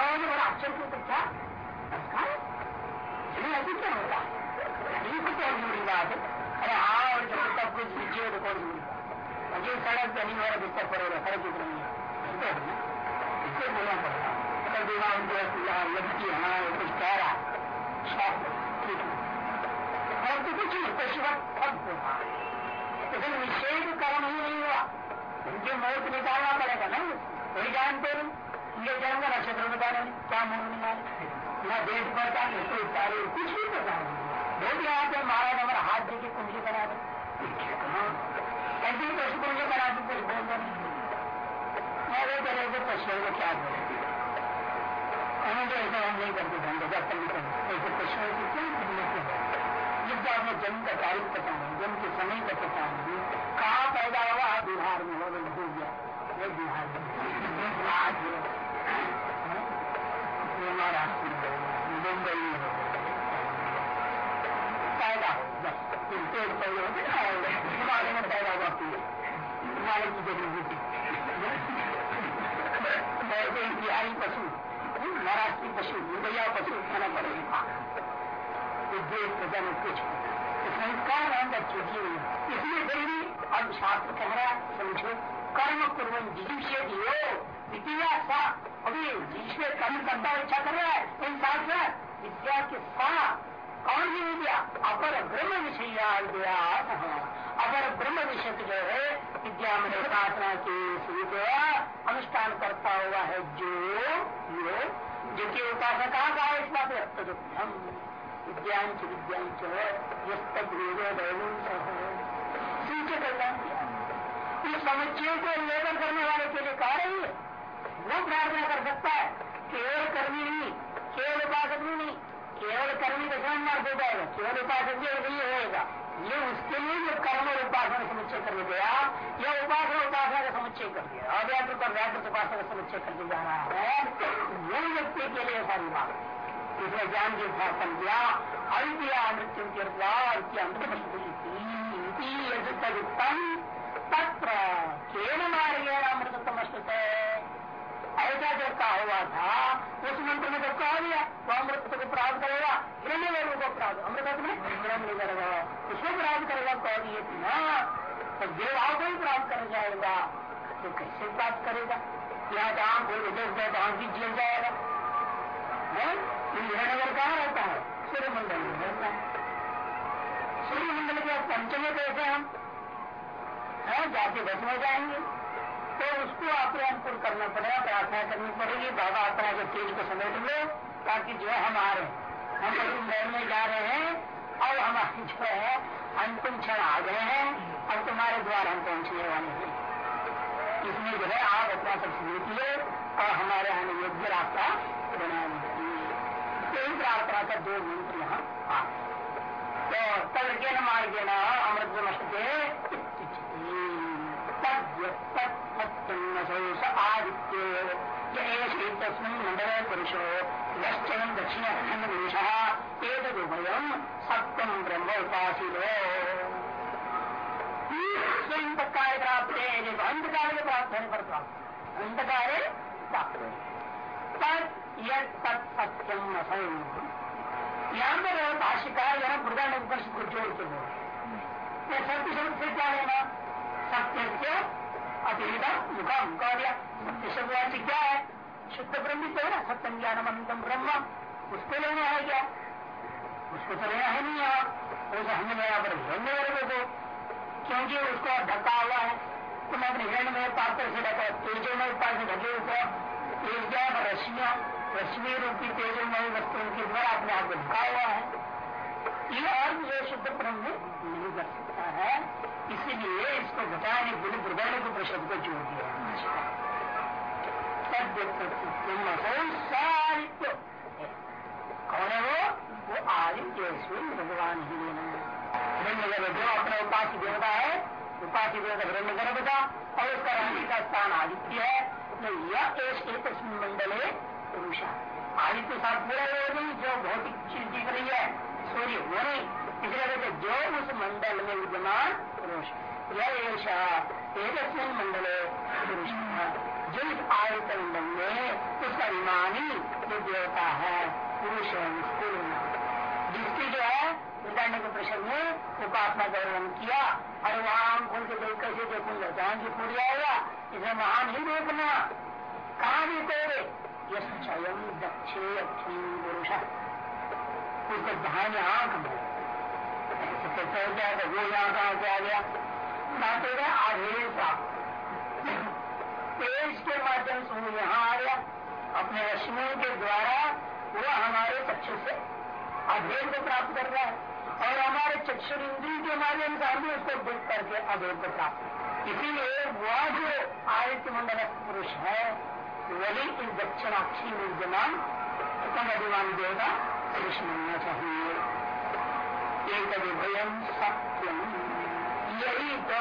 कौन बड़ा आश्चर्य क्यों क्या ऐसे क्या होगा? ये तो कौन जुड़ी बात अरे हाँ और जब सब कुछ लीजिए तो कौन जुड़ी बात सड़क पे नहीं हो रहा, बिस्तर पर हो रहा, सड़क कितनी है। इससे बोलना पड़ेगा। मतलब देवा उनको लड़की हाँ कुछ कह रहा शास्त्र ठीक है। और तो कुछ कुछ वक्त होगा लेकिन निषेध कर्म ही नहीं हुआ। उनके मौत निकालना पड़ेगा ना वही जानते नहीं। ये जाऊँगा नक्षत्र बता रहे क्या निकाले न देश पता न कोई सारे कुछ भी पता नहीं। लोग यहाँ पे महाराज, हमारा हाथ देके कुंजी बना दे। ऐसे पशु कुंजी बना दे, कुछ बोल दो। मैं वो करे तो को क्या बोले तो ऐसा हम नहीं करते धंधे जब तक नहीं ऐसे पशुओं की क्या खिदमत जिस बात में जन्म का तारीख पता नहीं, जन्म के समय का पता नहीं, कहाँ पैदा हुआ? बिहार में हो गया। बिहार में। महाराष्ट्र मुंबई पैदा की बिहारी पशु महाराष्ट्रीय पशु पशु खाना पड़ेगा कुछ संस्कार इसलिए फिर भी अब शास्त्र कह रहा है समझो कर्म पूर्व जिजुषे दियो द्वितीय सा अभी जिसमें कर्म करता इच्छा कर रहा है इन साथ में विद्या के सा कौन सी विद्या अपर ब्रह्म विषय अपर ब्रह्म विषय जो है विद्या में उपासना के विद्या अनुष्ठान करता हुआ है जो जो कि उपासना कहाँ का है इस बात तदुत्तम विद्यांच विद्यांच सूचे कल्याण इस समुच्चय को लेकर करने वाले के लिए कह रही है। वो प्रार्थना कर सकता है। केवल कर्मी नहीं, केवल उपासक भी नहीं, केवल कर्मी का स्वयं मार्ग हो जाएगा, केवल उपासक भी नहीं होएगा। ये उसके लिए जो कर्म और उपासना समुच्चय कर गया या उपासना उपासना का समुच्चय कर दिया। अव्याकृत पर व्याकृत उपासना का समुच्चय करके जा रहा है। वो व्यक्ति के लिए सारी बात। इसने ज्ञान की स्थापन किया अल्पिया मृत्यु के अमृतम तत्र केन मार्गेण अमृतत्म ऐसा कहा हुआ था, उस मंत्र में तो कहा दिया वो अमृत को प्राप्त करेगा हिरण्य को प्राप्त, अमृत में हिरण्य करेगा उसको प्राप्त करेगा कह दिए ना तो देवाओं को ही प्राप्त कर जाएगा तो कैसे प्राप्त करेगा? यहाँ जहाँ कोई विदेश गए तो भी जेल जाएगा। हिरणनगर कहाँ रहता है? सूर्य मंडल में रहता है। सूर्य मंडल के पंचमे कैसे हम। जाके बस में जाएँगे। तो उसको अपने अनुकूल करना पड़ेगा, प्रार्थना करनी पड़ेगी। बाबा अपना के तेज को समेट लो, ताकि जो हम आ रहे हैं। हम लोग नहर में जा रहे हैं, और हमारे जो है अंतिम क्षण आ गए हैं अब तुम्हारे द्वार हम पहुँचने वाले हैं। इसमें जो है आप अपना सब समेट लो, और हमारे आने योग्य रास्ता बना यही प्रार्थना का दो मंत्र यहाँ आ तो तर्गे न मार्गे न अमृत नमस्ते आदित्य। तस्मिन मंडल पुरुषो यश्चन दक्षिण खंड निमिष एतदुभयम सत्यम ब्रह्म उपासितो स्वयं प्राप्त है जब अंत काल के प्राप्त होने पर प्राप्त अंत काल प्राप्त तत् यहाँ पर भाष्यकार यहाँ प्रधान उपनिषद को जोड़ के सत्य शब्द से क्या लेना सत्य से अतिरिक्त मुखम कह दिया सत्य क्या है? शुद्ध ब्रह्म तो है ना सत्यम ज्ञानम अनंतम ब्रह्म। उसको लेना है क्या? उसको तो लेना है नहीं यहाँ उसे हमने यहाँ पर हिरण्य वर्ग को। क्योंकि उसको ढका हुआ है। तुम अपने हिरण्य में पात्र से ढका तेजो में पात्र ढके हुए तेज है? रश्मिया। रश्मि रूपी तेजो में वस्तु उनके द्वारा अपने आप को ढका हुआ है। ये और जो शुद्ध ब्रह्म नहीं कर सकता है, इसीलिए इसको घटाने के लिए दुर्गण को प्रशब्द को जोड़ दिया सारित्य कौन है वो? वो आदित्य स्वयं भगवान ही हिरण्य गर्भ जो अपना उपास्य देवता है उपास्य देवता हिरण्य गर्भ था और उसका रहने का स्थान आदित्य है तो यह एक मंडल है। पुरुष आदित्य साथ पूरा जो भौतिक चीज़ दिख रही है। सूर्य वो नहीं इसलिए कहते जो उस मंडल में विद्यमान पुरुष यह मंडल पुरुष जो इस आयत मंडल में उसका विमानी है, पुरुष जिसकी जो है विदारण्य के प्रश्न में उपासना का वर्णन किया, और वहाँ हम खोल के देख कैसे देखूँगा जहाँ की पूरी आएगा इसे वहाँ नहीं देखना। कहा भी तेरे ये स्वयं दक्षे अक्षम पुरुष उसको ध्यान आँख में। तो चल जाएगा वो यहाँ कहा से आ गया तेरे आधेय प्राप्त तेज के माध्यम से वो यहाँ आ गया अपने रश्मियों के द्वारा वो हमारे चक्षु से अभेद को प्राप्त कर रहा है। और हमारे चक्षुर इंद्री के माध्यम से भी उसको देख करके अभेद को प्राप्त इसीलिए वह जो आदित्य मंडल पुरुष है, वही इस दक्षिणाक्षी में विद्यमान अभिमान देगा। चाहिए एक विभयम सत्यम। यही तो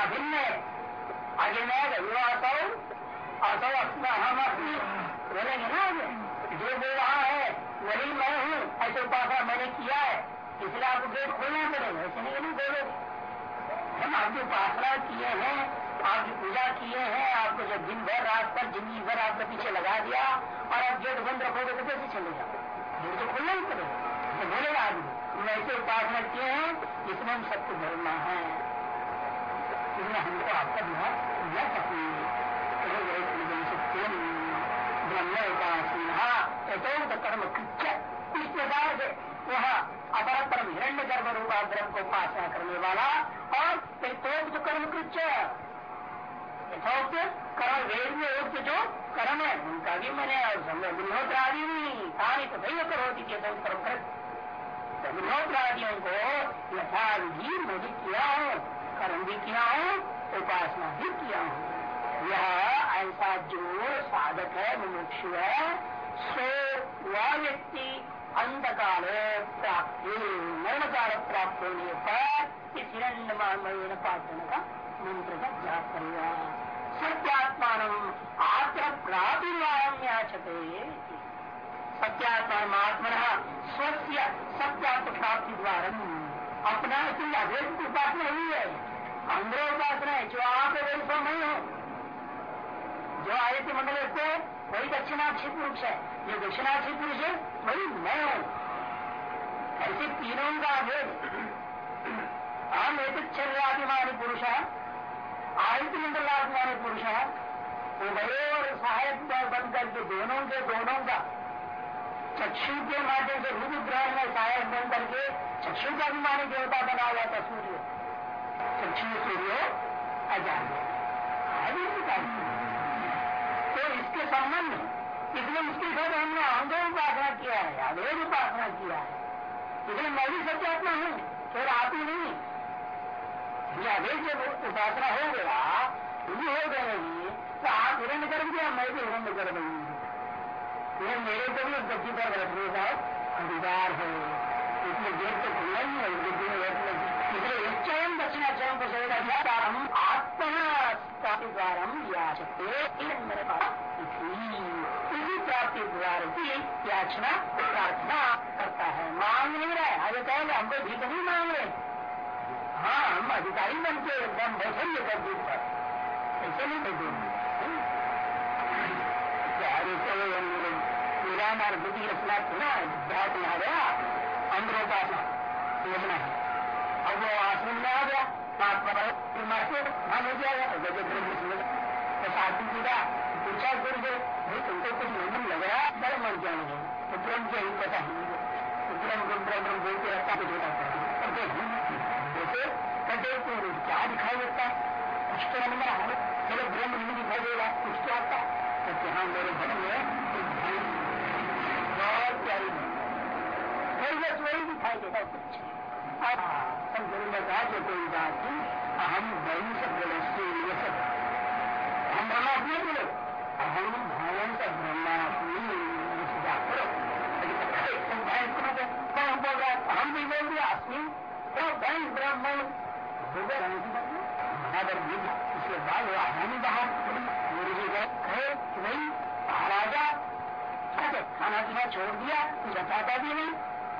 अभिन्न अभिनय असौ असौ अपना हम अपनी बोलेंगे ना जो वो वहाँ है, वही मैं हूँ। ऐसे उपासना मैंने किया है। इसलिए आपको गेट खोलना पड़ेगा। ऐसे नहीं नहीं बोलो। हम आपकी उपासना किए हैं आपकी पूजा किए हैं, आपको जब दिन भर रात पर ज़िंदगी भर आपके पीछे लगा दिया और आप गेट बंद रखोगे तो कैसे चले तो पड़ेगा तो बोलेगा आदमी ऐसे उपासना किए हैं इसमें हम सबको धरना है। इसमें हमको आपका ध्यान न ब्रह्म उपासना यथोक्त कर्म कृत्य इस प्रकार से वह अपर परम हिरण्य गर्भ रूपा ब्रह्म को उपासना करने वाला और कर्म कृत्य कर्म वेद में जो कर्म है उनका भी मैंने गृहोत्र आदि तो सही होकर होती थी यथोक्त कर्म गृहोत्र आदियों को यथाविधि मैं किया हूँ, कर्म भी किया हूँ, उपासना भी किया हूँ। यह ऐसा जो साधक है, मुमुक्षु है, सो वह व्यक्ति अंधकाल प्राप्ति मरण काल प्राप्त होने पर इस हिरण्य पाचन का मंत्र का जाप करेगा। सत्यात्मान आत्र प्रातिवारम याचते सत्यात्मान आत्मन स्वस्य सत्यात्म प्राप्ति द्वारा अपना इसलिए अभेद उपासना हुई है। अंदर उपासना है, जो आप वैसा नहीं हो। जो आदित्य मंडल को वही दक्षिणाक्षी पुरुष है, जो दक्षिणाक्षी पुरुष है, वही मैं हूँ। ऐसे तीनों का भेद। हम एक चर्याभिमानी पुरुष है। आदित्य मंडलाभिमानी पुरुष है उभय और सहायक बन करके दोनों के दोनों का चक्षु के माध्यम से रूप ग्रहण में सहायक बन करके चक्षु का अभिमानी देवता बना हुआ था सूर्य। चक्षु सूर्य अजान तो इसके संबंध इसलिए उसके साथ हमने अंगों उपासना किया है अभेद उपासना किया है। इसलिए मैं भी सत्यात्मा हूँ फिर आप ही नहीं अभेद जब उपासना हो गया। भी हो गएगी तो आप हिरण्य कर दिया मैं भी हिरण्य कर दूँगी ये मेरे को भी गति पर बैठने का अधिकार है। इसलिए गेट तो खुलना ही है बुद्धि में इसलिए चयन दक्षिणा चयन को सही हम आत्मा द्वारा याचते मेरे पास इसी प्राप्ति द्वार की याचना, प्रार्थना करता है। मांग नहीं रहा है। आगे कहेंगे हमको भीख नहीं मांग रहे हाँ हम अधिकारी बन के एकदम बैठेंगे कर दूर पर ऐसे नहीं बैठेंगे मेरा हमारा बुद्धि रचना थी ना बहुत यहाँ गया। अंदरोपासना योजना है। अब वो आश्रम में आ गया। महात्मा से मान हो जाएगा गजब ब्रह्म तो साधु का पूछा गुरु जो भाई, तुमको कुछ नियम लग रहा है? बड़े मन नहीं तो ब्रह्म क्या ही पता है ब्रह्म ब्रह्म ब्रह्म बोलते रहता कुछ होता करते जैसे कहते तो क्या दिखाई देता? कुछ तो नहीं नंबर हमें। चलो ब्रह्म नहीं दिखाई देगा। कुछ तो आता। कहते हाँ मेरे घर में बहुत प्यारी है बस वही दिखाई देता कुछ जो कोई बात नहीं। हम वही सब ये सब हम ब्रह्मात्मा बोले। अहम भावन का ब्रह्मात्मी कौन बोल रहा हम भी बोल दिया अस्मी तो बैंक ब्रह्म महावर इसके बाद वो आसानी बाहर गुरु जी कहे कि भाई महाराजा खाना पीना छोड़ दिया, बताता भी नहीं।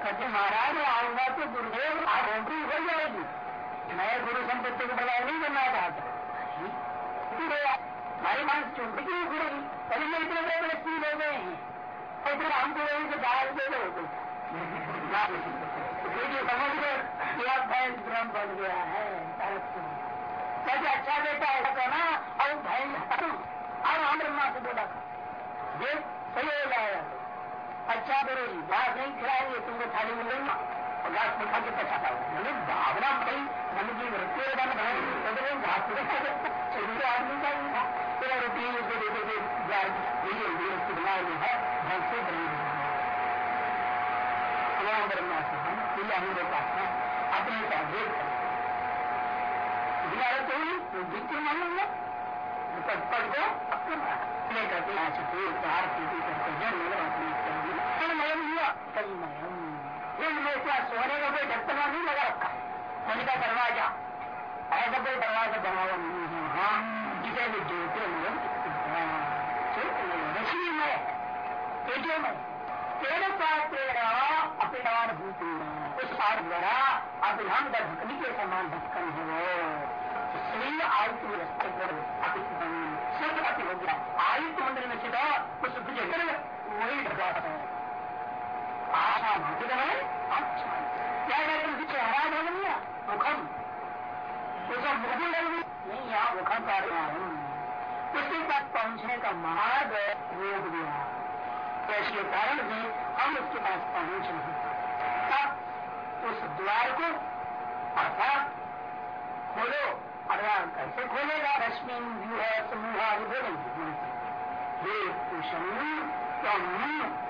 कहते, महाराज आऊँगा तो गुरुदेव आप नौकरी हो जाएगी। मैं गुरु संपत्ति को बदलाव नहीं करना चाहता। हमारी मांस चुनती क्यों घुड़ेगी पहले में इतने बड़े बड़े स्त्री हो गए हैं। और इतने दे दो जो समझ गए? भैंस ब्रह्म बन गया है कैसे अच्छा बेटा, ऐसा कहना और भैंस और हम ब्रह्मा से बोला देख सही हो जाएगा। अच्छा करो जी घास नहीं खिलाएँगे, तुमको थाली मिल गई और घास में खा के पछाता मैंने भावना भाई, मन की वृत्ति बन भाई घास में खा शरीर आदमी का ही था तेरा रोटी उसको दे दे यही उसकी है, भैंस ब्रह्मा से हम प्रिया हम लोग अपने का दिया तो ही जितने है को अपने करते हैं चार प्रीति करते जन्म तन्मयम हुआ तन्मयम इनमें क्या सोने का कोई ढक्कना नहीं लगा रखा। सोने का दरवाज़ा। ऐसा कोई दरवाज़ा बनावा नहीं है। हाँ जिसे भी ज्योतिर्मय ऋषिमय है तेजोमय तेन पात्रेण अपिडान भूति उस सार द्वारा अभिधान का समान ढक्कन है आयुक्त रस्ते पर सब अति हो गया। आयुक्त मंदिर में सीधा उस जगह वही है। आशा भूत है अच्छा। क्या कहते हैं चेहरा ढल गया मुखम उसका गई नहीं, यहाँ मुखम का उसके पास पहुँचने का मार्ग ऐसे कारण भी हम उसके पास पहुँच नहीं तब उस द्वार को अर्थात खोलो। अर्थात कैसे खोलेगा? रश्मि व्यू है समूह ये कुशल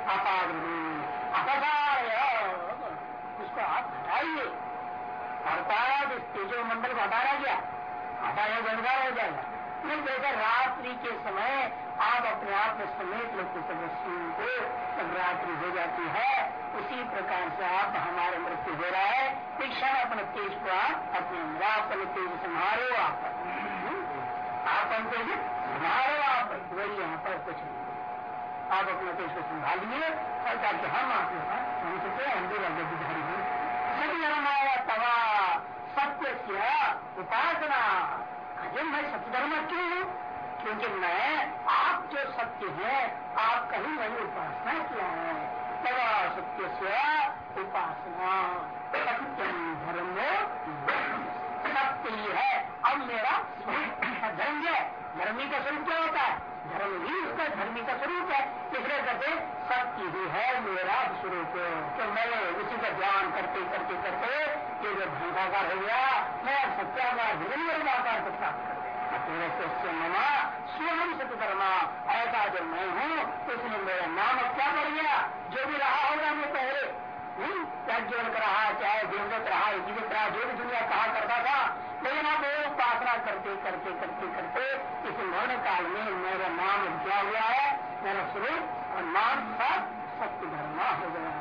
अपाद अपसार उसको आप हटाइए। अर्थात इस तेजो मंडल को हटाया गया। हटाया गंगार हो जाएगा फिर जैसे रात्रि के समय आप अपने आप में समेत लेते सदस्यों को रात्रि हो जाती है, उसी प्रकार से आप हमारे मृत्यु हो रहा है एक क्षण अपने तेज को आप अपने अपने तेज संभालो आप आप अपने तेज संभालो आप वही यहाँ पर कुछ आप अपने तेज को संभालिए और ताकि हम आपके पास पहुँच सके हम भी हो सभी धर्माया तवा, सत्य उपासना। अजय मैं सत्य धर्म क्यों? हूँ क्योंकि मैं आप जो सत्य है आपका ही मैंने उपासना किया है। तवा सत्य से उपासना। सत्यम धर्म सत्य ही है। अब मेरा धर्म है। धर्मी का स्वरूप क्या होता है? धर्म ही उसका धर्मी का स्वरूप है। इसलिए कहते सत्य ही है मेरा स्वरूप। तो मैं उसी का ध्यान करते करते करते ये जो ध्वंसाकार हो गया, मैं सत्याकार हिरण्य आकार को प्राप्त कर मना स्वयं सत्य कर्मा ऐसा जो मैं हूँ इसलिए मेरा नाम क्या पड़ गया जो भी रहा होगा मैं पहले। त्याज्योन रहा चाहे देवदत्त रहा? जीवित रहा जो भी दुनिया कहा करता था लेकिन वो उपासना करते करते करते करते, इस मरण काल में मेरा नाम क्या हुआ है? मेरा स्वरूप और नाम सब सत्य धर्मा हो गया।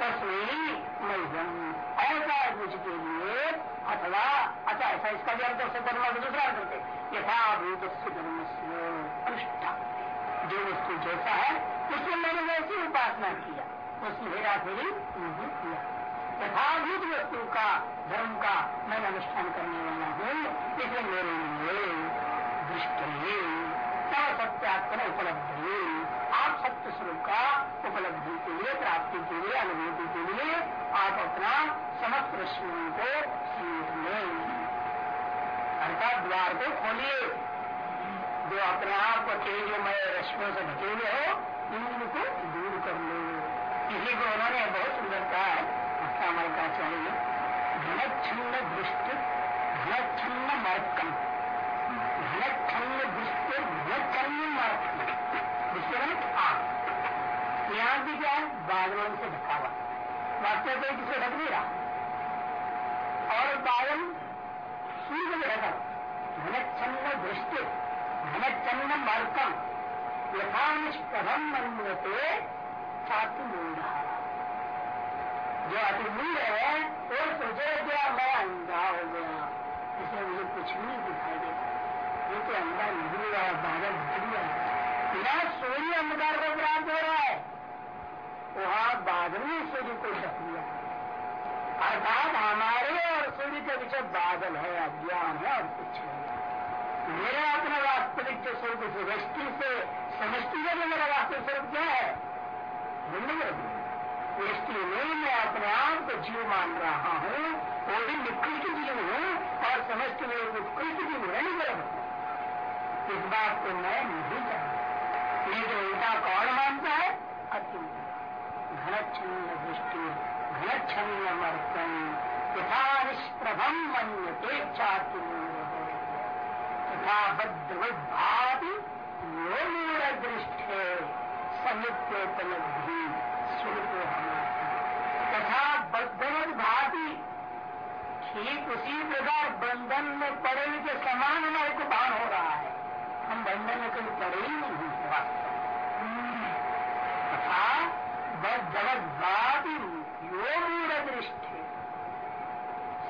तस्वीर मैम ऐसा मुझके लिए? अथवा अच्छा ऐसा इसका भी अर्थ से धर्म को दूसरा करते यथाभूत धर्म से अनुष्ठा जो वस्तु जैसा है उसमें मैंने वैसी उपासना किया। उसकी हेरा फेरी नहीं किया। यथाभूत वस्तु का, धर्म का मैं अनुष्ठान करने वाला हूँ, इसलिए मेरे लिए दृष्टि सत्यात्म उपलब्धि। आप सत्य स्वरूप का उपलब्धि के लिए, प्राप्ति के लिए, अनुभूति के लिए आप अपना समस्त रश्मियों को सीख लें। अर्थात द्वार को खोलिए। जो अपने आप को तेजमय रश्मियों से ढके हुए हो, इनको दूर कर लो। इसी को उन्होंने बहुत सुंदर कहा है। हस्तामल का चाहिए घनच्छिन्न दृष्टि, घनच्छिन्न मर्कम घनच्छिन्न दृष्टि घनच्छिन्न मर्कम दृष्टि आग यहाँ भी क्या है बादलों से ढका हुआ वास्तव रहा और बादल सूर्य ढका घनच्छिन्न दृष्टि घनच्छिन्न मर्कम यथा निष्प्रभम मनते छात्र जो अति मूल है, वो सोचे क्या मैं अंधा हो गया। इसलिए मुझे कुछ नहीं दिखाई देता। ये तो अंधा नहीं रहा बादल गया बिना सूर्य अंधकार को प्राप्त हो रहा है। वहाँ बादल ने सूर्य को ढक लिया अर्थात हमारे और सूर्य के पीछे बादल है, अज्ञान है और कुछ मेरा अपना वास्तविक जो स्वरूप दृष्टि से समष्टि का जो मेरा वास्तविक स्वरूप क्या है? इसलिए नहीं मैं अपने आप को जीव मान रहा हूँ वो भी निकृष्ट जीव हूँ, और समस्त में उत्कृष्ट जीव नहीं गलत इस बात को मैं नहीं जानता। जो उल्टा कौन मानता है? अत्यंत घनच्छन्न दृष्टि घनच्छन्न मर्तन यथा निष्प्रभम मन्यते तथा बद्धवद्भाति यो मूल दृष्टि समित्योपलब्धि स्वरूप तथा बद्धवद भाति ठीक उसी प्रकार बंधन में पड़े के समान हमारे को भान हो रहा है हम बंधन में कहीं पड़े ही नहीं तथा बद्धवद भाति यो दृष्टि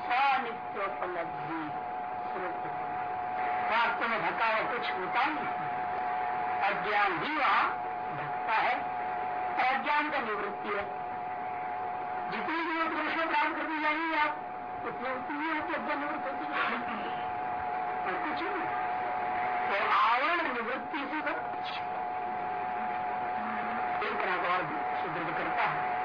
सनित्योपलब्धि वास्तव में धक्का हुआ कुछ होता नहीं। अज्ञान ही वहाँ ढकता है और अज्ञान का निवृत्ति है। जितनी भी पुरुष को प्राप्त करती जाएँगे आप, उतने उतनी आपकी अज्ञान निवृत्त होती और कुछ नहीं। तो आवरण निवृत्ति से तो एक तरह का और सुदृढ़ करता है।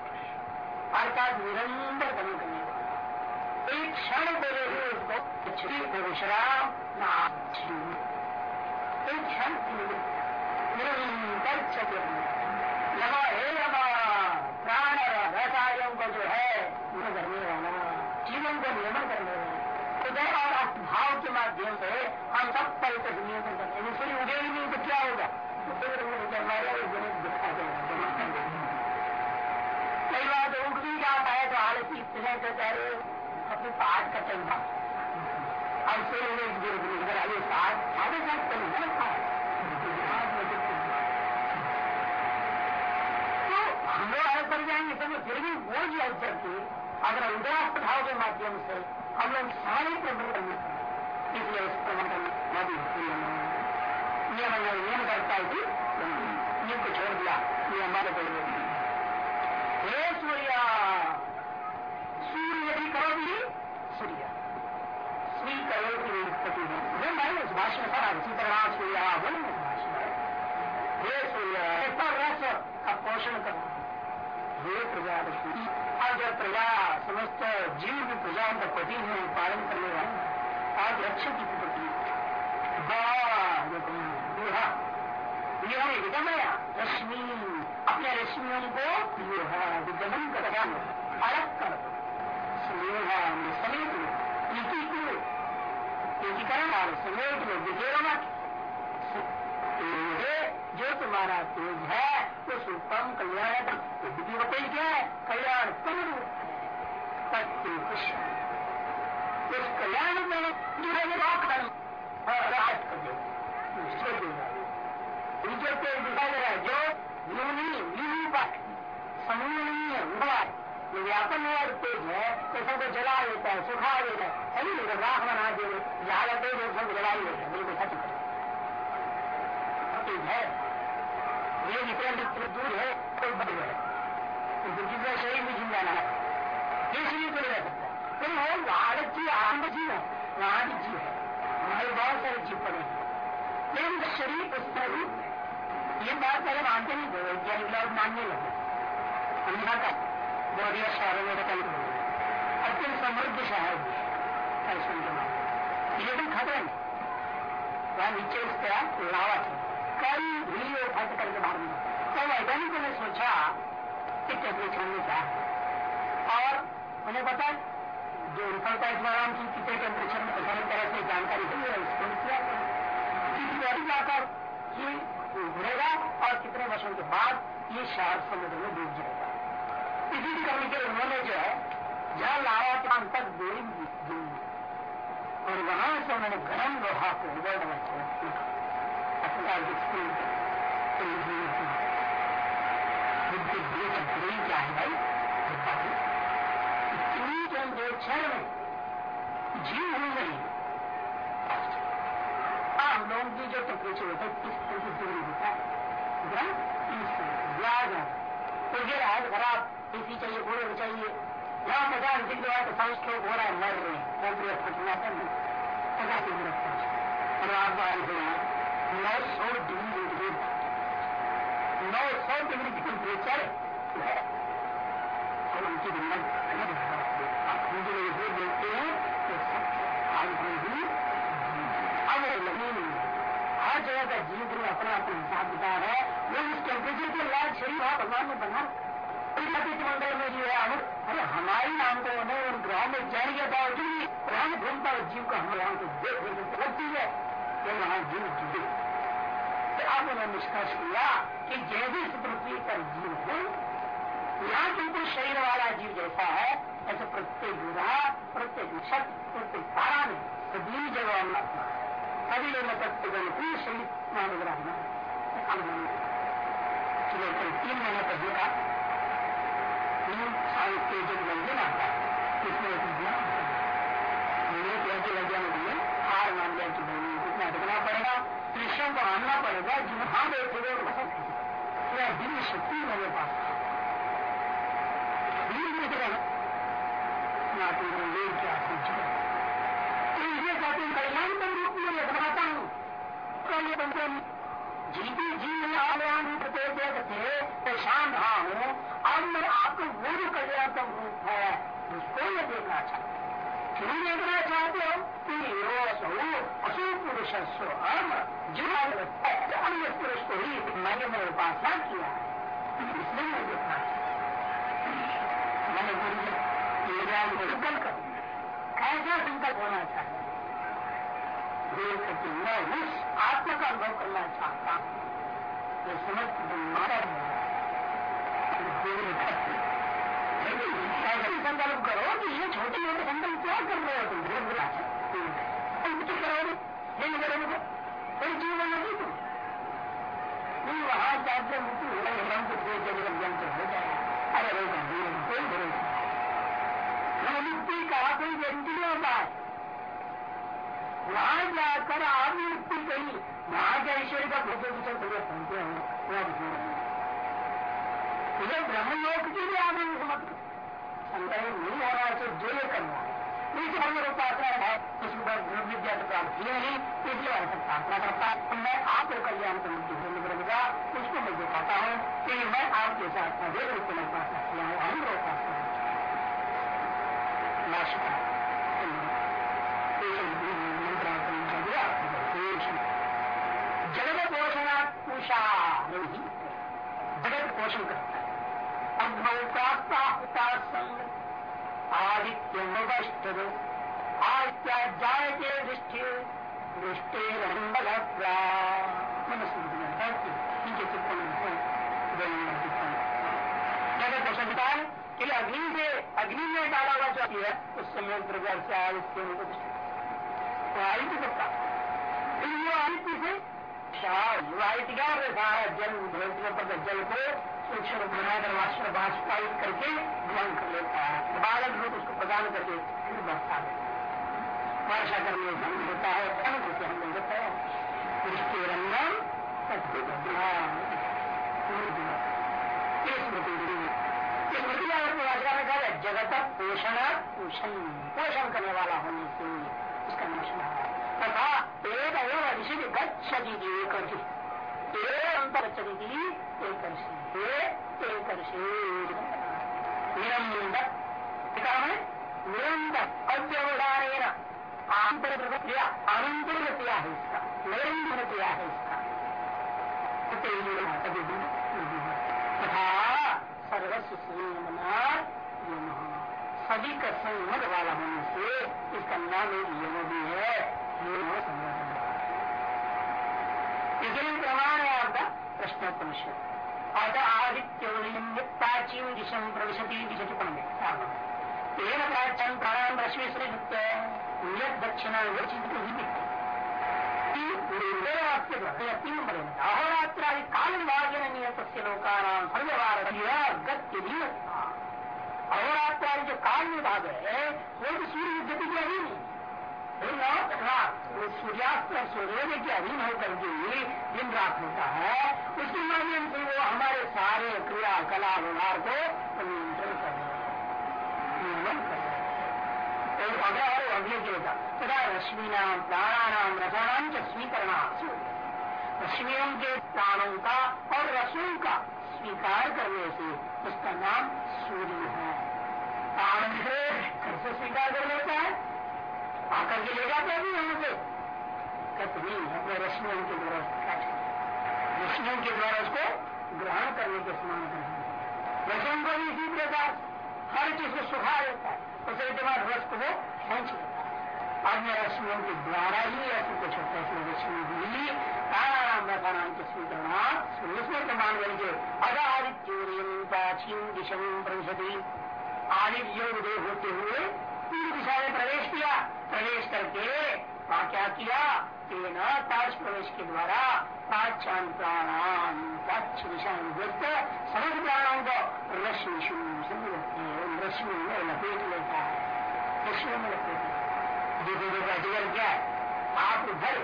अर्थात निरंतर बने बने एक क्षण बोले हुए उसको श्री विश्राम एक क्षण निरंतर चले लगा हे लगा प्राण रसायों को जो है न करने वाला जीवन को नियमन करने वाला उदय और भाव के माध्यम से हम सब तरीके से नियंत्रण करते हैं सूर्य उदय ही नहीं तो क्या होगा दिखा देगा कई बार उठ भी जाता है तो हालत इतने तो कह रहे अपने पाठ का चलता अब सूर्य इधर आइए सात साढ़े सात चलना तो हम लोग अलग कर जाएँगे तो फिर भी वो जो अवसर थी अगर उदास भाव के माध्यम से हम लोग सारे प्रबंध करना इसलिए उस प्रबंधन नियम नियम करता है कि नियम को छोड़ दिया, ये हमारे बड़े सूर्य सूर्य यदि करो भी सूर्य मैं उस भाषण इसी तरह सूर्य बोले हे सूर्य रस का पोषण करना हे प्रजा और जब प्रजा, समस्त जीव की प्रजाओं का पति है, पालन करने वाले आज रक्षक की प्रति। यह विदमय रश्मि। अपने रश्मियों को विदमन कर अलग कर समेत एकीकरण और समेत लो विकेरण जो तुम्हारा तेज है उस उत्तम कल्याण द्वितीय तेज क्या है कल्याण सत्य उस कल्याण में जो है राज कर देगा नीचे दिखाई दे रहा है जो यू नहीं यू पर समूह नहीं है। ये व्यापन और तेज है तो सबको जला देता है, सुखा देता है। है नहीं राख बना दे जहाँ तेज है सबको जला ही देता है बिल्कुल खत्म तेज है। ये जितने दूर है, कोई बड़ है। जितना शरीर भी ज़िंदा ना ये शरीर को रह सकता है। फिर वो भारत की आनंद जीव है, वहाँ, भी जीव है। हमारे बहुत सारे जीव पड़े हैं। लेकिन शरीर उस है ये बात पहले मानते नहीं थे वैज्ञानिक लोग मानने लगे। हमने का और शहरों में कल अत्यंत समृद्ध शहर है। फ़ैशन के मामले लेकिन खतरे में वहाँ नीचे उसका लावा थे। कई भी वो फट करके बाहर निकला तो वैज्ञानिकों ने सोचा कि टेम्परेचर में क्या और उन्हें पता जो निकलता है इस की कितने टेम्परेचर में सारी तरह से जानकारी हुई है उसको किया किसी जाकर ये उभरेगा और कितने वर्षों के बाद ये शहर समुद्र में डूब जाएगा। इसी करने के उन्होंने जो है। लावा पान तक बोरिंग दी और वहाँ से उन्होंने गर्म लोहा को वर्ल्ड में अस्पताल की स्कूल बुद्धि क्या है भाई इतनी जो दो क्षण में जीव हो गई हम लोगों की जो टेम्परेचर होता है किस तरह डिग्री होता है ब्याज तो ये हाल खराब एसी चाहिए घोड़े को चाहिए यहाँ पचास डिग्री है तो समझ के घोड़ा मर रहे हैं। फटना पचास डिग्री रखता है। और आप बाहर यहाँ नौ सौ डिग्री सेंटीग्रेड नौ सौ डिग्री की टेम्परेचर और उनकी हिम्मत मुझे ये देखते हैं तो आज भी अब नहीं हर जगह का जीव गुरु अपना अपना हिसाब किताब है। वो इस टेम्परेचर के लाल शरीर वहाँ भगवान ने बना मंडल में जो है अरे हमारी नाम को उन्हें उन ग्रह में जाने के बावजूद भी वहाँ घूमता है जीव का हम वहाँ को देख लगती है। कि वहाँ जीव जुड़े। तो अब उन्होंने निष्कर्ष किया कि जैसे पृथ्वी पर जीव है, यहाँ किंतु शरीर वाला जीव जैसा है, ऐसे प्रत्येक ग्रह प्रत्येक नक्षत्र प्रत्येक तारा में सभी जगह आत्मा है सभी लोग तत्व पूरे शरीर मान रहना चलो कल तीन महीने तक देखा तीन उत्तेजक व्यंजन आता है इसमें एक दिया? ऐसी लज्जा में दिए हार मान लिया कि भाई कितना ढकना पड़ेगा। कृष्ण को आनना पड़ेगा। जिन्हा बैठे हुए वो सब यह दिव्य शक्ति मेरे पास दिव्य दिख रहा ना? तुमको ले क्या मैं आपको वो जो कल्याणतम रूप है, उसको मैं देखना चाहता हूँ क्यों देखना चाहते हो कि यो सो असु पुरुष स्व हम जो अन्य पुरुष को ही मैंने मेरे उपासना किया है। इसलिए मैं देखना चाहता मैंने गुरु जी संकल्प कर ऐसा संकल्प होना चाहिए। देख कि मैं उस आत्मा का अनुभव करना चाहता हूँ। ये समझ मारा ऐसे संकल्प करो कि ये छोटे मोटे संकल्प क्या कर रहे हो तुम बहुत बुरा कुछ करोगे नहीं करोगे कोई जीवन नहीं तुम नहीं वहाँ जाते मुक्ति हो रहे हम हो जाएगा अरे रोगा कोई भरोसा मुक्ति का कोई गारंटी नहीं होता है वहाँ जाकर आप मुक्ति कही वहाँ के ऐश्वर्य का फ़ोटो विचार भैया पहुँचे हैं वह इधर ब्रह्म लोक की भी आगे मत संग्रह नहीं होना चाहिए जो ये करना है। इस धर्म उपासना है उसके बाद गुरु विद्या तो प्राप्त किए नहीं इसलिए ऐसा प्रार्थना करता है। मैं आपको कल्याण का मुक्ति होने पड़ेगा उसको मैं दिखाता हूँ कि मैं आपके साथ अवेद रूप में उपासना किया हूँ हम उपासना जगत पोषणा पूषा जगत पोषण करता अग्नौकास्ता संग आदित्य आदित्य जाय के दृष्टि दृष्टि नीचे होता है अग्नि से, अग्नि में डाला हुआ जो है, उस समय प्रकार से आदित्य तो आदित्य करता फिर वो आदित्य से सारा जल, धरती पर जल को सूक्ष्म बनाकर वाष्प बाष्पायित करके ग्रहण कर लेता है। बालक रूप उसको प्रदान करके फिर बरसा देता वर्षा करने से हम होता है जैसे हम लोग बताया? दृष्टि रंगम स्मृति भाषा में कहा जगत पोषण पोषण पोषण करने वाला होने से इसका नमस्कार है। तथा एक एवं ऋषि गच्छति एक अंतरचति एक एक निरंतर निरंतर अव्यवधान आंतर क्रिया अनंतर क्रिया है इसका निरंतर क्रिया है इसका तथा सर्वस्व संयमनाथ सभी का संयमन वाला होने से इसका नाम एक भी है इसलिए प्रमाण है आपका प्रश्नोपनिषद। अत आदित्य प्राचीन दिशम प्रविशति दिशा टिप्पण में प्राचीन प्राणाम रश्मि दक्षिणा विचित तीन नंबर अहोरात्रादि काल भाग्य नियत लोकानाम सर्ववार गत्य भी लगता और आपका जो काल विभाग है, वो तो सूर्य गति के है वो सूर्यास्त और सूर्योदय के अधीन होकर के दिन रात होता है उसके माध्यम से वो हमारे सारे क्रिया कला व्यवहार को नियंत्रण कर नियमन कर रहे हैं तो अगला और अगले के होता तथा रश्मिनाम प्राणानाम रसानाम च स्वीकरणा रश्मियों के प्राणों का और रसों का स्वीकार करने से उसका नाम सूर्य है प्राण से कैसे स्वीकार कर लेता है आकर के ले जाते हैं यहाँ से। कहते नहीं अपने रश्मियों के द्वारा रश्मियों के द्वारा उसको ग्रहण करने के समान ग्रहण रसों को भी इसी प्रकार हर चीज़ को सुखा देता है। उसे के बाद रस को वो खेच लेता है। अन्य रश्मियों के द्वारा ही ऐसे कुछ होता है इसमें रश्मि भी प्राणाराम रसानाम के स्वीकरणा उसमें प्रमाण करके प्राचीन दिशम प्रविशति, आदित्य उदय होते हुए पूर्व दिशा में प्रवेश किया, प्रवेश करके वहाँ क्या किया? ताज प्रवेश के द्वारा पाचान प्राणान पाच्य दिशा व्यक्त समस्त प्राणों को रश्मि रश्मि में लपेट लेता है। रश्मि में लपेट देखो देखो अजगर क्या? है आप उधर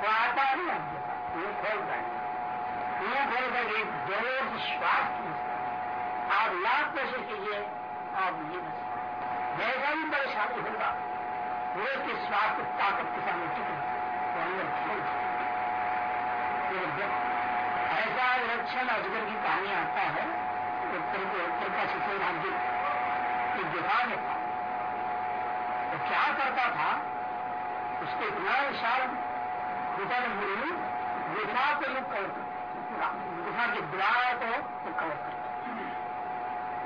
वो आता नहीं आपके मुँह खोल कर। मुँह खोल श्वास आप लाख कोशिश कीजिए, आप नहीं बच जैसा भी परेशानी होगा। वो उसके स्वास्थ्य ताकत के सामने टिक तो ऐसा रक्षण अजगर की कहानी आता है उत्तर का शिक्षण राज्य की गुफा में था तो क्या करता था, उसके इतना विशाल गुफा में गुफा को युग कवर गुफा के द्वार को कवर करता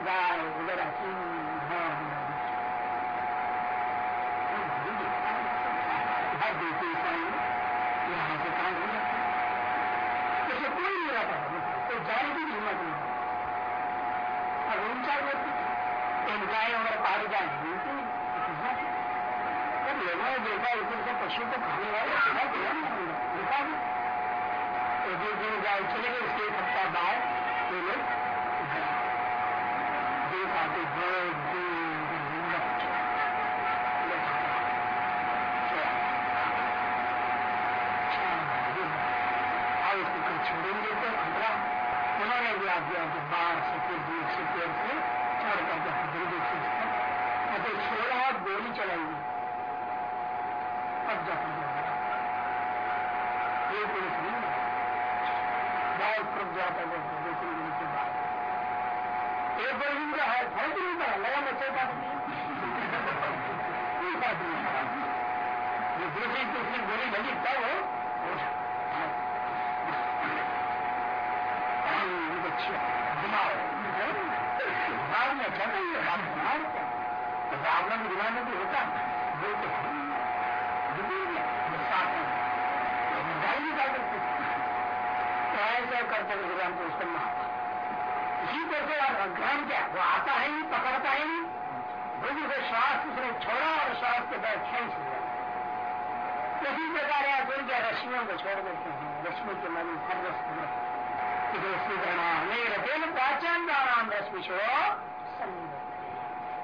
गाय वगैरह से हो है कोई की हिम्मत नहीं व्यक्ति इन गाय पशु को खाने वाले दिन गाय चले गए उसके एक हफ़्ता बाद देखा छोड़ेंगे तो खतरा उन्होंने भी आप दिया कि बाहर से फिर दूर से पेड़ से चढ़ करके जल्दी से अगर छोड़ा गोली चलाएँगे तब जाकर ये पुलिस नहीं बहुत खुद जाता है दो तीन दिन के बाद एक दो दिन का है फ़र्क नहीं पड़ा लगा बच्चे का दूसरी तीसरी गोली लगी तब हो दिमाग दिमाग में अच्छा नहीं है बात दिमाग क्या तो में। भी होता गाड़ी निकाल करते ऐसे करते हुए को से अज्ञान क्या। वो आता है नहीं, पकड़ता है नहीं। बुद्ध से श्वास उसने छोड़ा और श्वास के बाद खींच लिया। इसी प्रकार यहाँ फिर क्या रश्मियों को छोड़ देते हैं। रश्मि के मन सर्वस्व स्वीकरण प्राचीन नाम रश्मिशो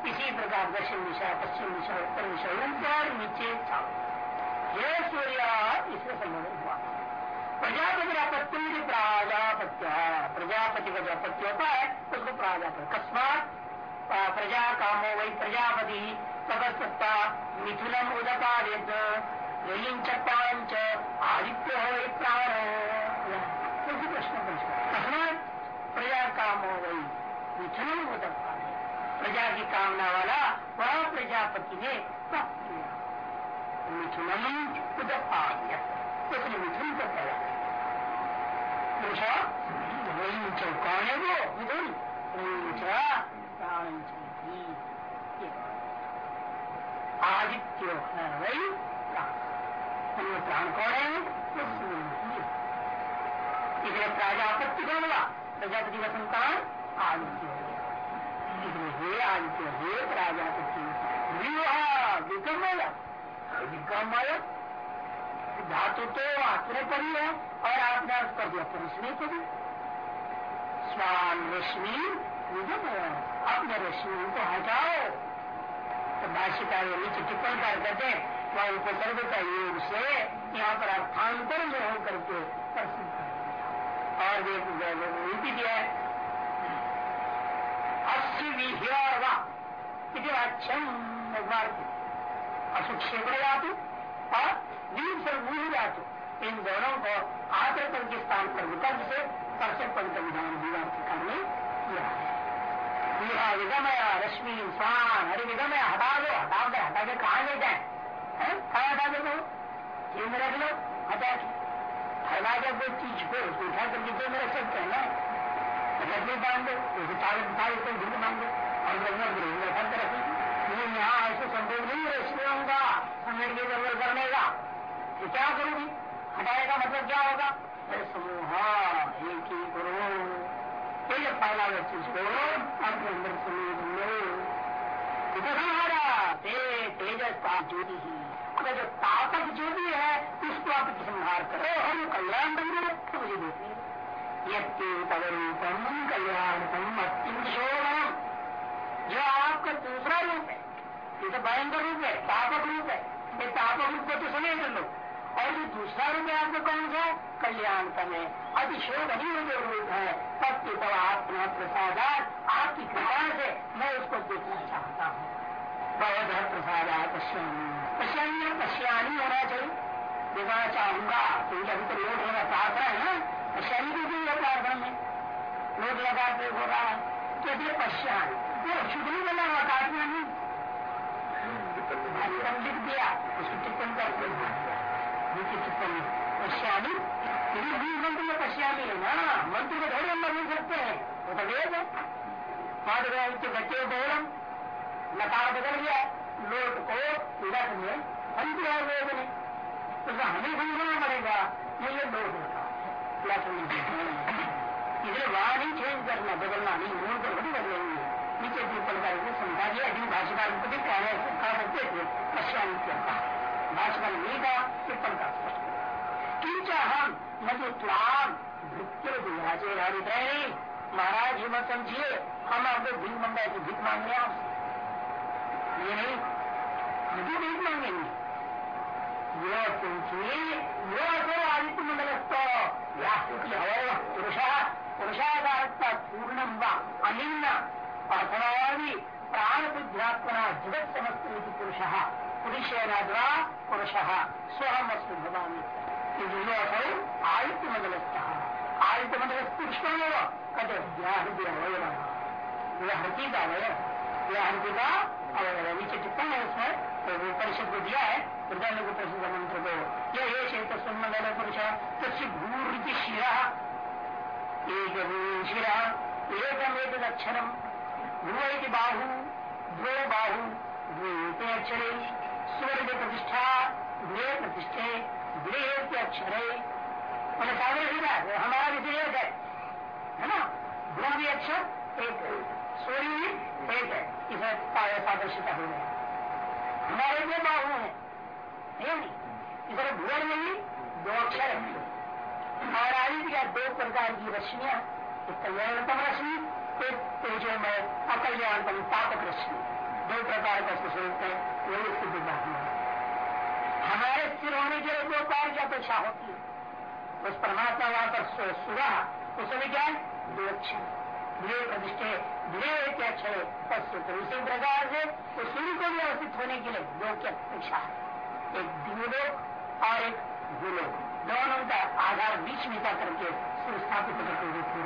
इसी प्रकार दक्षिण दिशा, पश्चिम दिशा, उत्तर दिशा ऊपर नीचे था। ये सूर्य इससे संबंधित हुआ। प्रजापति आपत्ति प्राजापत्य, प्रजापति का जो आपत्ति होता है, उसको प्राजापति अकस्मात प्रजा कामो वही प्रजापति तपस्ता मिथुनम उदकारित पंच आदित्य हो वही प्राण। ऐसी प्रश्न पूछा। अकस्मात प्रजा काम हो गई मिथुन उदकता प्रजा की कामना वाला, वह प्रजापति ने प्राप्त किया। मिथुनम उदपाद्य उसने मिथुन को पैदा पूछा वही चौकाने को मिथुन। प्राण आदित्य है वही प्राण। प्राण कौन है? इसलिए प्रजापत्ति कौन हुआ? प्रजापति का संतान आदित्य हो गया इसलिए हे आदित्य हे प्रजापति विवाह विकमय विकमय धातु तो आत्मे पर ही है और आपने अर्थ कर दिया पुरुष ने को भी स्वान रश्मि अपने रश्मि को हटाओ तो भाष्यकार नीचे टिप्पण कर करते वह उपसर्ग का योग से यहाँ पर अर्थांतर में होकर के प्रसिद्ध और रीति दिया है। अस्य विह्यवा अच्छम और वीर से मूल धातु इन दोनों को आत्र के स्थान पर विकल्प से स्पर्शक पंच विधान विधान ने किया है। यह विगमय रश्मि इंसान अरे विगमय हटा दो हटा दो हटा के कहा ले जाए? कहा हटा दो जेब में रख लो, हटा फैला के कोई चीज़ को उठा करके जेब में रख सकते हैं ना? में बाँध दो उसे ताले ताले को ढूंढ बाँध और रखना गृह में रख। लेकिन यहाँ ऐसे संभव नहीं है रश्मियों का समेट के ज़रूर करने का। तो क्या करूँगी हटाने का मतलब क्या होगा? समूह एक ही करो ये जो पहला व्यक्ति को अपने अंदर समेट लो हमारा तेजस का ज्योति ही अगर जो ताकत ज्योति है, उसको आप संहार करो। हम कल्याण बन गए तो मुझे देखिए यत्ति तवरूपम कल्याणतम अत्यंत जो आपका दूसरा रूप है ये तो भयंकर रूप है तापक रूप है ये तापक रूप को तो समेट लो और जो दूसरा रूप है आपका कौन सा कल्याण का है? अतिशोभनीय जो रूप है सत्य तब आत्मा प्रसाद आपकी कृपा से मैं उसको देखना चाहता हूँ बहुत प्रसाद पश्यामी पश्यामी पश्यानी होना चाहिए देखना चाहूँगा तो अभी तो लगा प्रार्थना है ना पश्यामी भी है प्रार्थना में लोट लगा के हो रहा है। कहते पश्यामी वो शुद्ध नहीं बना हुआ काटना नहीं लिख दिया। उसको टिप्पण करके नीचे टिप्पणी। पश्यामी यदि बीज मंत्र में पश्यामी है ना। मंत्र को थोड़ी अंदर मिल सकते हैं। वो तो वेद है। पाठ गए बच्चे बोलम नकार बदल गया। लोट को लट में अंत है वेद ने तो हमें समझना पड़ेगा ये लोट लगा लट में इसलिए वहाँ नहीं चेंज करना बदलना नहीं मूल को थोड़ी बदलेंगे नीचे टिप्पण करके समझा दिया जिन भाषाकार को भी कह रहे कह सकते थे पश्चिम क्या भाषाकार नहीं कहा टिप्पण का किंच हम जो त्वाम भृत्य विराजे हरिद्रय महाराज जी मत समझिए हम आपको भीख मंगा की भीख मांगे आपसे ये नहीं, हम भी भीख मांगेंगे। यो तुमची यो तो आदित्य हवय पुरुष पुरुषाकारता पूर्णम व अनिन्न अथवा प्राण बुद्ध्यात्मना जगत समस्त पुरुष पुरुषेण द्वा पुरुष स्वहम अस्तु भवानी असौ आयुक्त मंडलस्थ आयुक्त मंडल पुष्पमेव कद व्याहृति अवय व्याहृति का अवय व्याहृति का अवय नीचे टिप्पण है। उसमें परिषद को दिया है को प्रसिद्ध मंत्र को। यह ये शेत सुमंडल पुरुष तस्य भूरिति शिरा। एक शिरा। एकमेत अक्षरम ध्रुव बाहु द्वो बाहु द्वे अक्षरे। स्वर्ग प्रतिष्ठा द्वे प्रतिष्ठे गृह के अक्षरे। मैंने सामने लिखा है हमारा विषय एक है। है ना? ध्रुव भी अक्षर, एक सूर्य भी एक है। इसे सादृश्यता हो गया। हमारे दो बाहु है इधर भुवन में दो अक्षर और आदित्य का दो प्रकार की रश्मियाँ, एक कल्याणतम रश्मि, एक तेजो में अकल्याणतम तापक रश्मि। दो प्रकार का स्वरूप है वही सिद्ध है। हमारे स्थिर होने के लिए दो कार्य की अपेक्षा होती है। उस परमात्मा वहाँ पर सुबह उस समय क्या है? दो अक्षर। गृह प्रतिष्ठे के अक्षर उसी प्रकार से उस सूर्य को भी होने के लिए दो की अपेक्षा है। एक दिव्यलोक और एक भूलोक दोनों का आधार बीच में कर करके स्थापित करके रूप है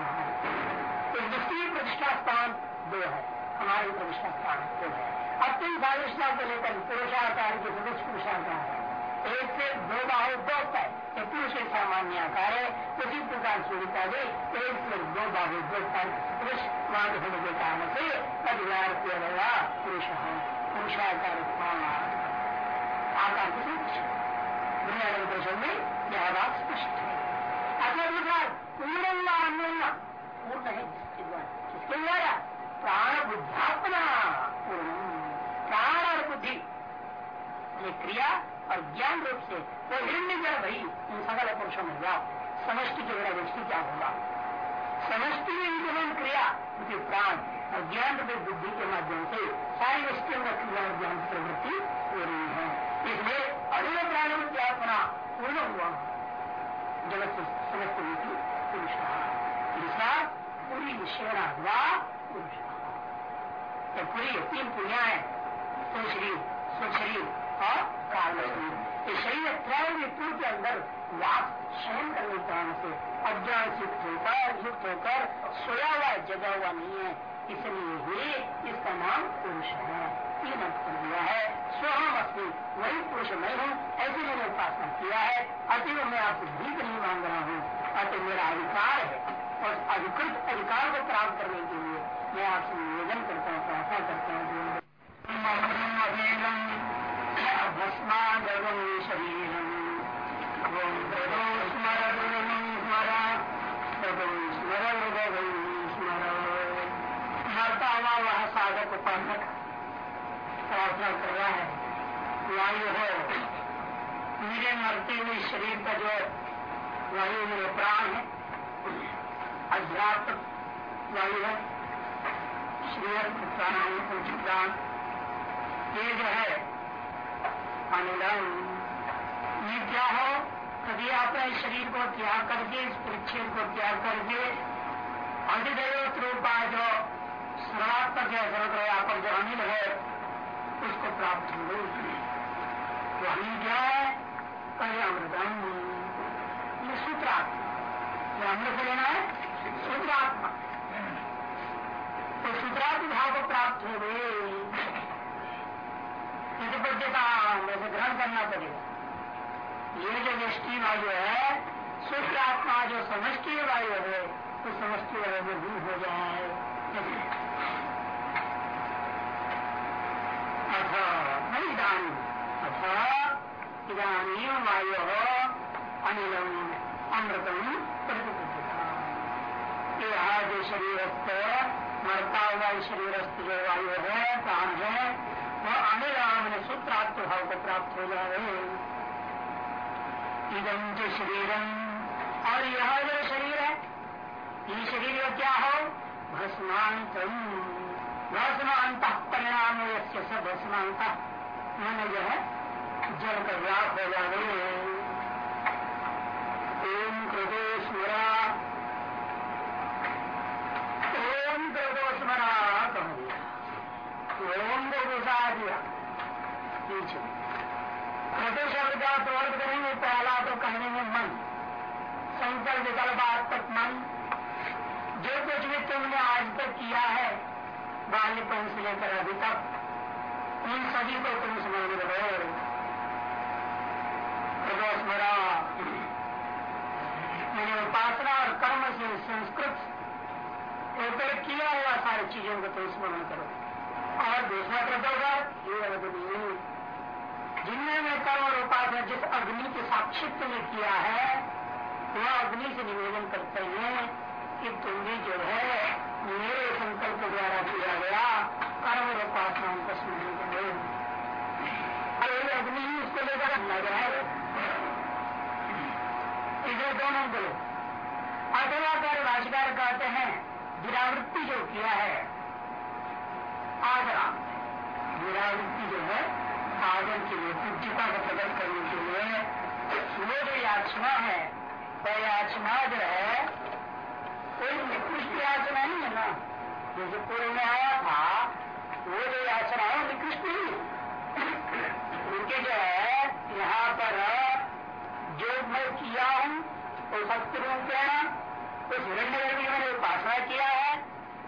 एक दूसरी प्रतिष्ठा स्थान दो है। हमारी प्रतिष्ठा स्थान दो है। अत्यंत साधिष्ठा को लेकर पुरुषाकार के सदस्य पुरुषाकार है। एक से दो बाहु दो एक पुरुष सामान्य आकार है, उसी प्रकार सूर्य का भी एक से दो बाहु दो पुरुष वहाँ होने के कारण से अधिकार किया गया पुरुष पुरुषाकार आकार की दुनिया के में यह बात स्पष्ट है। अगर पूर्ण अन्य पूर्ण है जिसके द्वारा किसके द्वारा? प्राण बुद्धात्मा। पूर्ण प्राण और बुद्धि। ये क्रिया और ज्ञान रूप से वो हिरण्य जल भाई इन सकल पुरुषों में व्याप समष्टि के बिना व्यक्ति क्या होगा? समष्टि में इनको अज्ञान रूपी बुद्धि के माध्यम से सारी वस्तुओं का क्रिया और ज्ञान की प्रवृत्ति हो रही है। इसलिए अनिल प्राणों की आत्मा पूर्ण हुआ। जगत समस्त नीति पुरुष दूसरा पूरी हुआ पुरुष तो पूरी तीन पुण्या है शरीर स्वशरीर और कारण ये शरीर त्रय के अंदर वास शयन करने कारण से अज्ञान से होकर युक्त होकर सोया हुआ, जगा हुआ नहीं है। इसलिए ही इसका नाम पुरुष है। तीन अर्थ कर दिया है। स्वहम अस्मी, वही पुरुष मैं हूँ, ऐसे मैंने उपासना किया है। अति मैं आपसे भीख नहीं मांग रहा हूँ। अति मेरा अधिकार है। और अधिकृत अधिकार को प्राप्त करने के लिए मैं आपसे निवेदन करता हूँ, प्रार्थना करता हूँ। भस्मागम शरीरम स्मर। स्मर स्मर स्मर। मरता हुआ वह साधक उपासक। प्रार्थना कर रहा है। वायु हो। मेरे मरते हुए शरीर का जो वायु मेरे प्राण है अध्यात्म वायु है श्रीयत प्राण। ये जो है अनिलम ये क्या हो, कभी अपने शरीर को त्याग करके, इस परिच्छेद को त्याग करके अधिदेवत रूपा जो सर्वात्मक है सर्वव्यापक जो अनिल है, उसको प्राप्त हो गई वो अनिल क्या है? कहे अमृतम। ये सूत्रात्मा। ये अमृत लेना है? सूत्रात्मा। तो सूत्रात्म भाव को प्राप्त हो गए प्रतिपद्यता वैसे ग्रहण करना पड़ेगा। ये जो व्यष्टि वायु है, शुद्ध आत्मा जो समष्टि वायु है तो समष्टि वायु में भी हो जाए। अथ इधानी अथ इधानी वायु अनिलम, अमृतम प्रतिपद्यता यह जो शरीरस्थ, मरता हुआ शरीरस्थ जो वायु है, प्राण है वह अनिल मैंने सूत्रात्म भाव को प्राप्त हो जाए इदम जो शरीरम। और यह जो शरीर है। ये शरीर क्या हो? भस्मांतम। भस्मांत परिणाम सब भस्मांत। मैंने जो है, जल का व्याप हो जाए ओम कृदो स्मरा ओम कृदो स्मरा कह को घुसा दिया पीछे। शब्द का तो अर्थ करेंगे, पहला तो कहने में मन। संकल्प विकल्पात्मक मन। जो कुछ भी तुमने आज तक किया है बाल्यपन से लेकर अभी तक, उन सभी को तुम समझ रहे स्मरा मैंने उपासना और कर्म से संस्कृत ऊपर किया हुआ सारी चीज़ों को तुम स्मरण करो। और दूसरा कर्तव्य ये अग्नि जिनमें मैं कर्म और उपासना जिस अग्नि के साक्षित्व में किया है, वह अग्नि से निवेदन करते हैं कि तुम भी जो है मेरे संकल्प द्वारा किया गया कर्म और उपासना उनको स्मरण करो। और अग्नि ही उसको लेकर लग है। इधर दोनों को। अथवा कर भाषिकार कहते हैं, गिरावृत्ति जो किया है आदरा गिरावृत्ति जो है आदर के लिए पूज्यता को प्रकट करने के लिए वो जो याचना है। वह याचना जो है, कोई निकृष्ट याचना नहीं है ना। जैसे पूर्व में आया था, वो जो याचना है निकृष्ट नहीं उनके जो है, यहाँ पर जो मैं किया हूँ, वो सत्य रूप उस हिरण्य गर्भ की मैंने उपासना किया है,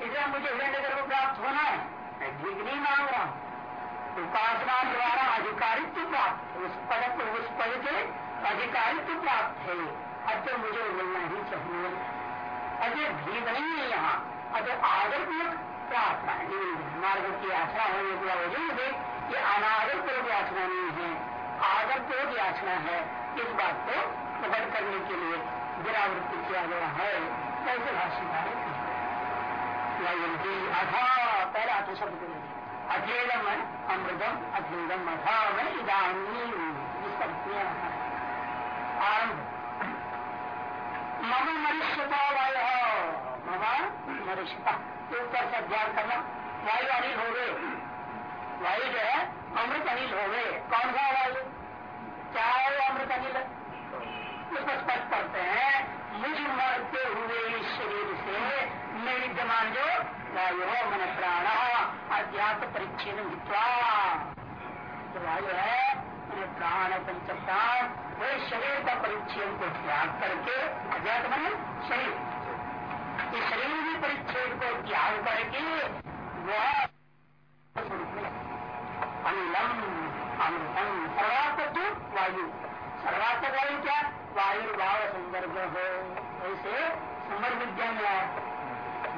इसलिए मुझे हिरण्य गर्भ प्राप्त होना है। मैं भीख नहीं मांग रहा हूँ उपासना द्वारा अधिकारित्व प्राप्त, उस पद को, उस पद के अधिकारित्व प्राप्त है। अब तो मुझे मिलना ही चाहिए। अजय भीख नहीं है यहाँ अतः आदरपूर्वक प्रार्थना मार्ग की याचना होने के बावजूद ये अनादर पूर्वक याचना नहीं है। आदर पूर्वक याचना है। इस बात को प्रकट करने के लिए गिरावृत्ति किया गया है। कैसे भाषिकार अथा पहला अथ शब्द अधेदम अमृतम अधेदम अथा में इधानी आरंभ। मम मनुष्यता वाय मम अपेक्षिता ऊपर से अध्यास करना। वायु अनिल हो गए। वायु जो है, अमृत अनिल हो गए। कौन सा वायु? चाहे अमृत अनिल उसको स्पष्ट करते हैं। मुझ मरते हुए इस शरीर से मैं विद्यमान जो वायु मन प्राण अध्यात्म परिच्छेद जो वायु है मैंने प्राण पंच प्राण वही शरीर का परिच्छेद को त्याग करके अध्यात्म मन शरीर। इस शरीर के परिच्छेद को त्याग करके वह अनिलम अमृतम सर्वात्म वायु। सर्वात्मक वायु क्या? वायुर्भाव संदर्भ हो ऐसे समर विद्या में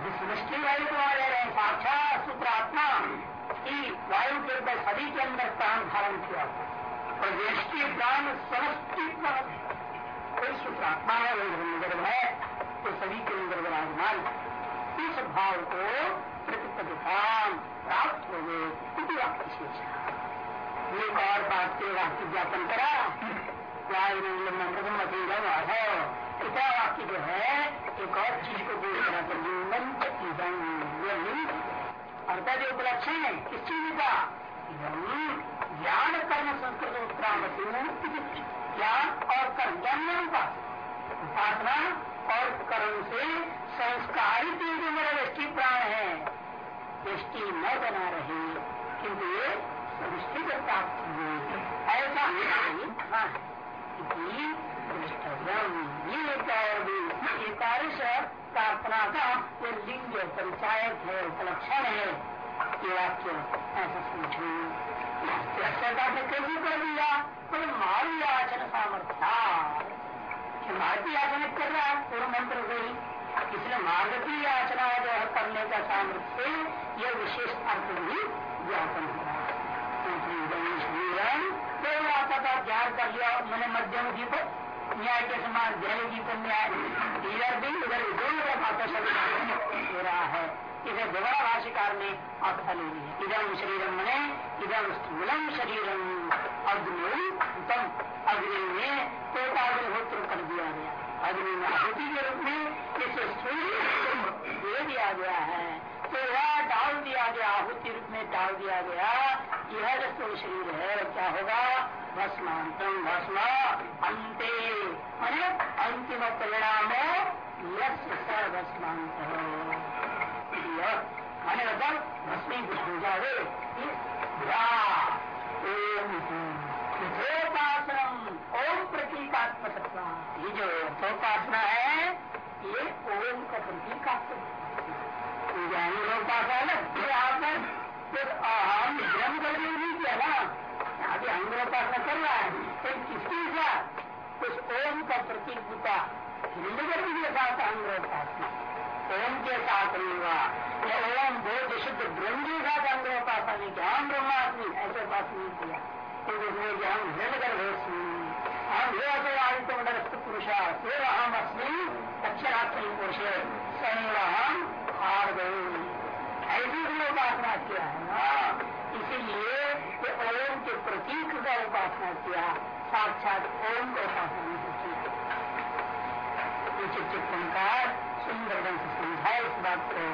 जिस सृष्टि वायु को आ रहे हैं। साक्षात सूत्रात्मा की वायु के अंदर सभी के अंदर प्राण धारण किया। और व्यष्टि प्राण समष्टि प्राण कोई सूत्रात्मा है वही धर्मगर्भ है तो सभी के अंदर विराजमान। इस भाव को प्रतिपदिकान प्राप्त हो गए। एक और बात के वाक्य ज्ञापन करा। अधो वाक्य जो है एक और चीज़ को बोल रहा था इदम अर्थात जो उपलक्षण है किस चीज़ का ज्ञान कर्म संस्कृत उत्क्रामती ज्ञान और कर्म ज्ञान का उपासना और कर्म से संस्कारित जो मेरा व्यक्ति प्राण है दृष्टि न बना रहे किंतु ये सृष्टि को प्राप्त हुए ऐसा हाँ प्रार्थना का वो लिंग परिचायक है उपलक्षण है ये वाक्य ऐसा समझो तो कैसे कर दिया कोई मारू आचरण सामर्थ्य मारती आचरण कर रहा है पूर्व मंत्र से ही इसलिए मार्ग की याचना जो है करने का सामर्थ्य यह विशेष अर्थ भी ज्ञापन हो रहा है। केवल आता था ज्ञान कर लिया, मैंने मध्यम दीप न्याय के समान जल दीप न्याय इधर भी उधर दोनों बातों शब्द हो रहा है। इसे दोबारा भाष्यकार ने अर्थ ले लिया इधम शरीरम मने इधम स्थूलम शरीरम अग्नि उत्तम, अग्नि में तोताग्निहोत्र कर दिया गया। अग्नि में आहुति के रूप में इसे स्थूल दे दिया गया है। वह डाल दिया गया, आहुति रूप में डाल दिया गया, यह जो शरीर है, क्या होगा? भस्मांतम भस्म अंते। अंतिम परिणाम सर्वस्मांत मैंने मतलब भस्मीभूत हो जाए ओम प्रतीकात्मक ये जो उपासना है, ये ओम का प्रतीकात्मक अंगोपासना है ना यहाँ पर फिर हम ब्रह्म कर नहीं किया ना। यहाँ भी अंगोपासना कर रहा है फिर किसके साथ कुछ ओम का प्रतीक होता हिंदू गर्भ के साथ अंगोपासना ओम के साथ हुआ। या ओम बहुत शुद्ध ब्रह्म के साथ अंग उपासना नहीं किया हम ब्रह्मास्मी? ऐसे उपासना नहीं किया। क्योंकि उसमें कि हम हिरण्यगर हम हे आदित्य मंडल पुरुषा, फिर हम अस्मी दक्षिणात्मी पुरुष संग हम हार गए ऐसी उसने उपासना किया है ना? इसीलिए ओम के प्रतीक का उपासना किया साक्षात ओम का उपासना नहीं की चित्तकार सुंदर ढंग से समझाए इस बात को।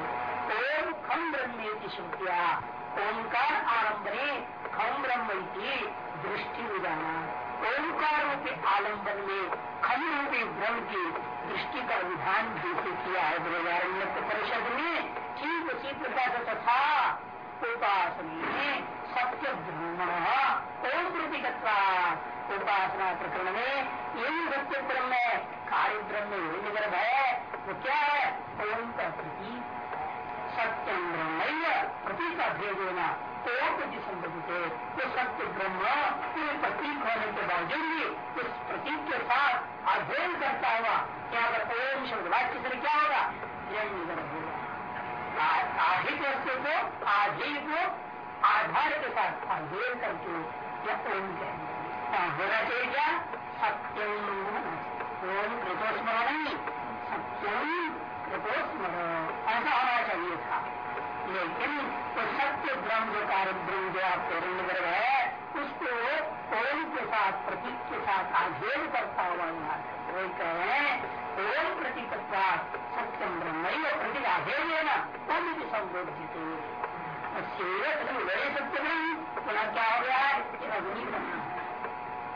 ओम खम ब्रह्म की श्रुतिया। ओंकार आरंभने खम ब्रह्म की दृष्टि जाना। ओंकार रूपी आलंबन में खम रूपी ब्रह्म की दृष्टि का विधान जैसे किया है बृहदारण्य परिषद ने ठीक उसी प्रकार से तथा उपासनी सत्य ब्रह्म ओम प्रतीकत्वा उपासना प्रकरण में यही सत्य ब्रह्म है। कार्य ब्रह्म यही गर्भ है। वो क्या है? ओम का प्रतीक सत्यम ब्रह्म प्रतीक का भेद होना ओम प्रति संबंधित तो सत्य ब्रह्म पूरे प्रतीक होने के बावजूद भी उस प्रतीक के साथ अध्ययन करता हुआ यहाँ पर ओम शब्द वाक्य से क्या होगा? हिरण्य गर्भ होगा। आहित वस्तु को आधेय को आधार के साथ अध्ययन करके या ओम कहेंगे। होना चाहिए क्या? सत्यम ओम कृतोस्मरण नहीं सत्यम कृतोस्मरण ऐसा होना चाहिए था। लेकिन तो सत्य ब्रह्म जो कार्य ब्रह्म जो आप हिरण्य है, उसको ओम के साथ, प्रतीक के साथ आधेय करता हुआ यहाँ वही कह रहे हैं ओम प्रतिपत्ता सत्यम ब्रह्म प्रतिभाषे न तब भी संबोधित बड़े सत्य ब्रह्म पुनः क्या हो गया? है अग्नि ब्रह्म।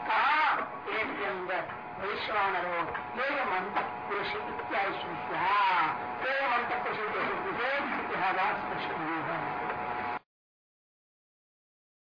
कहा पेट के अंदर वैश्वानरो एवं मंत्र पुरुष इत्यादि श्रुतिया एवं मंत्र पुरुष स्पष्ट